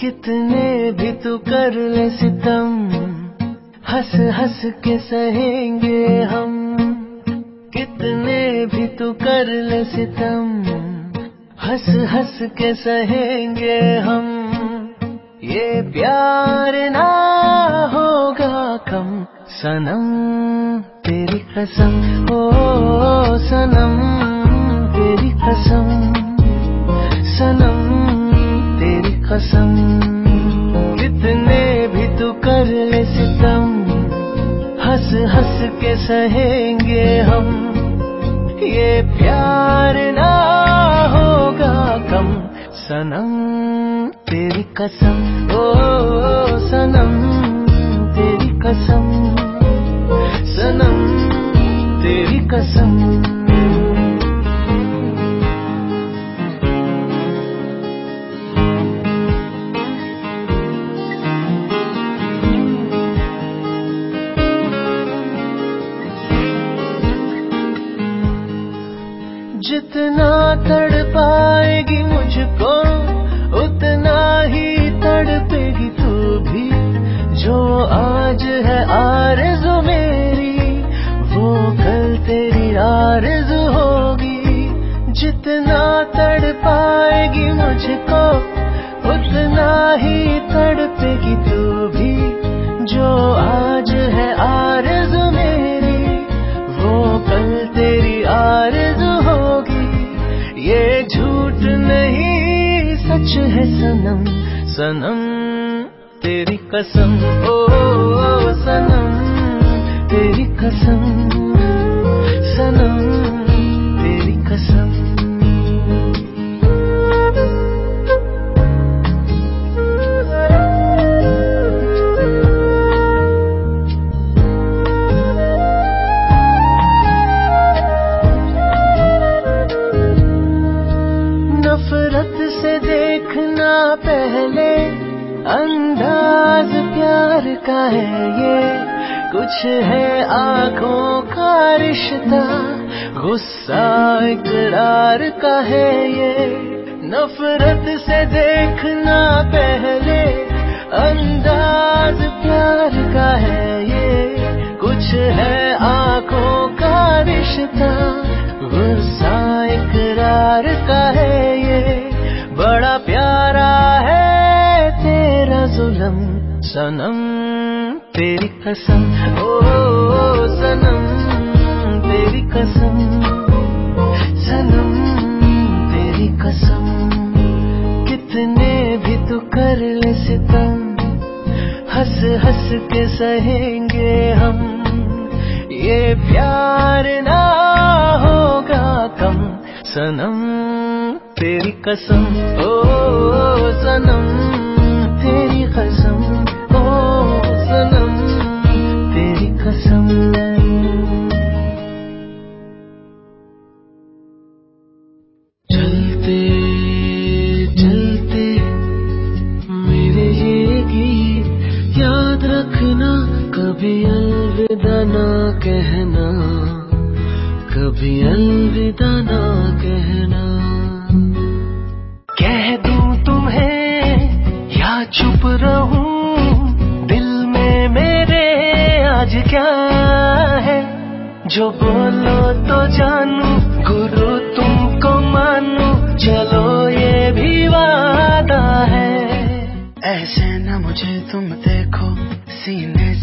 कितने भी तू कर ले सितम। हंस हंस के सहेंगे हम। कितने भी तू कर ले सितम। हंस हंस के सहेंगे हम। ये प्यार ना होगा कम। सनम, तेरी कसम। ओ, सनम, तेरी कसम। कसम, कितने भी तू कर ले सितम। हंस हंस के सहेंगे हम, ये प्यार ना होगा कम। सनम, तेरी कसम, ओ, सनम, तेरी कसम। सनम, तेरी कसम। जितना तड़ पाएगी मुझको, उतना ही तड़पेगी तू भी। जो आज है आरज़ू मेरी, वो कल तेरी आरज़ू होगी। जितना तड़ पाएगी मुझको, उतना ही तड़पेगी तू भी। जो आज है आरज़ू सच है सनम सनम तेरी कसम ओ, सनम तेरी कसम। नफरत से देखना पहले, अंदाज प्यार का है ये। कुछ है आँखों का रिश्ता, गुस्सा इकरार का है ये। नफरत से देखना पहले, अंदाज प्यार का है ये। कुछ है आँखों का रिश्ता, गुस्सा इकरार का सनम तेरी कसम ओ, सनम तेरी कसम सनम तेरी कसम। कितने भी तू कर ले सितम हंस हंस के सहेंगे हम। ये प्यार ना होगा कम सनम तेरी कसम ओ कभी अलविदा ना कहना, कभी अलविदा ना कहना। कह दूँ तुम्हें या चुप रहूँ, दिल में मेरे आज क्या है? जो बोलो तो जानू, गुरु तुमको मानू, चलो ये भी वादा है। ऐसे न मुझे तुम देखो, सीने